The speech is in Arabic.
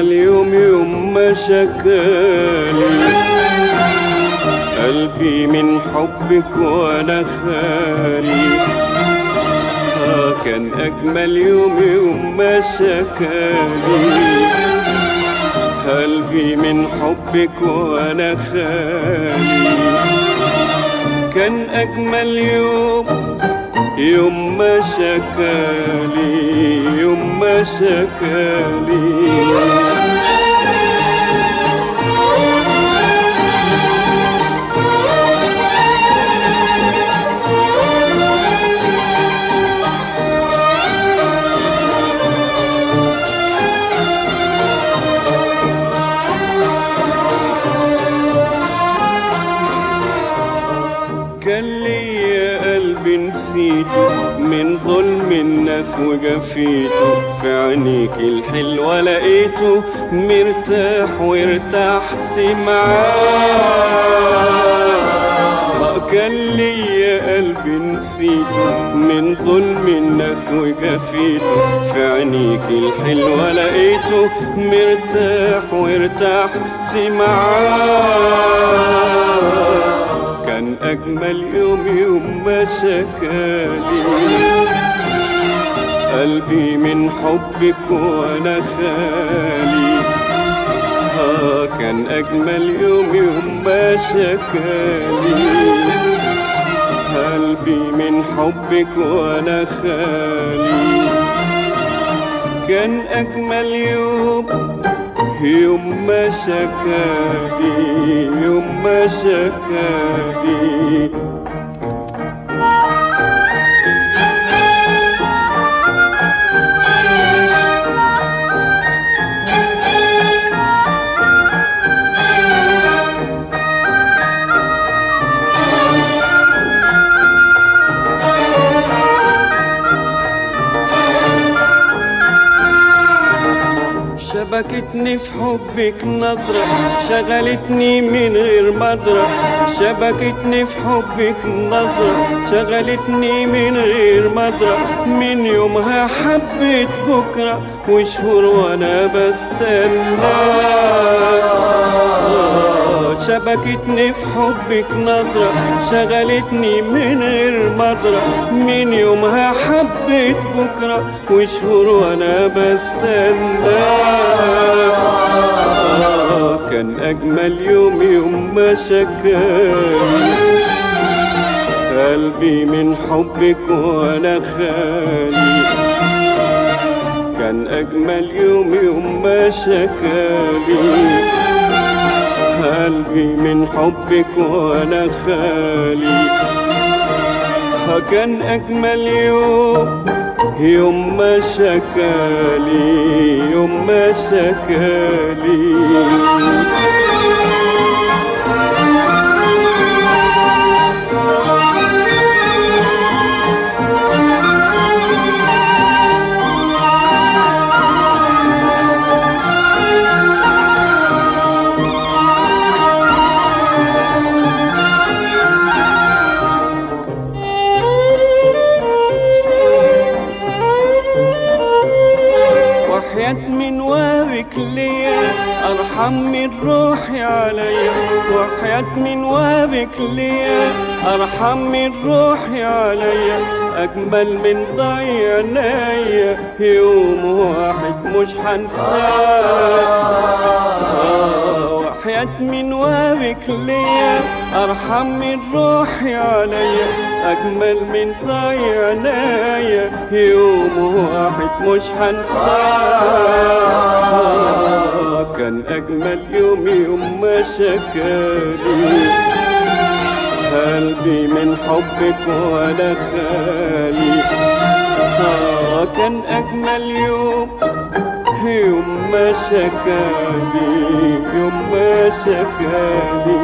أجمل يوم ما شكالي قلبي من حبك وأنا خالي. آه كان أجمل يوم يوم ما شكالي قلبي من حبك وأنا خالي. كان أجمل يوم يوم ما شكالي يوم ما شكالي. نسيته من ظلم الناس وجفيته في عينيك الحلوة لقيته مرتاح وارتحت معاه. كان ليا قلب نسيته من ظلم الناس وجفيته في عينيك الحلوة لقيته مرتاح وارتحت معاه. أجمل يوم يوم ما شكالي قلبي من حبك وأنا خالي. آه كان أجمل يوم يوم ما شكالي قلبي من حبك وأنا خالي. كان أجمل يوم يوم ما شكالي يوم شبكتني في حبك نظرة شغلتني من غير مدرة. شبكتني في حبك نظرة شغلتني من غير مدرة. من يومها حبيت بكرة وشهور وأنا بستنى. شبكتني في حبك نظرة شغلتني من غير مدرة. من يومها حبيت بكرة وشهور وأنا بستنى. كان أجمل يوم يوم ما شكاني قلبي من حبك وأنا خالي. كان أجمل يوم يوم ما شكالي قلبي من حبك وأنا خالي. كان أجمل يوم يوم ما شكالي يوم ما شكالي من روحي عليا وحياة من وابك ليا أرحم من روحي عليا أجمل من ضيع عينيا يوم واحد مش هنساه وحياة من وابك ليا أرحم من روحي عليا أجمل من ضيع عينيا يوم واحد مش هنساه كان أجمل يوم يوم ما شكالي قلبي من حبك ولا خالي؟ آه كان أجمل يوم يوم ما شكالي يوم ما شكالي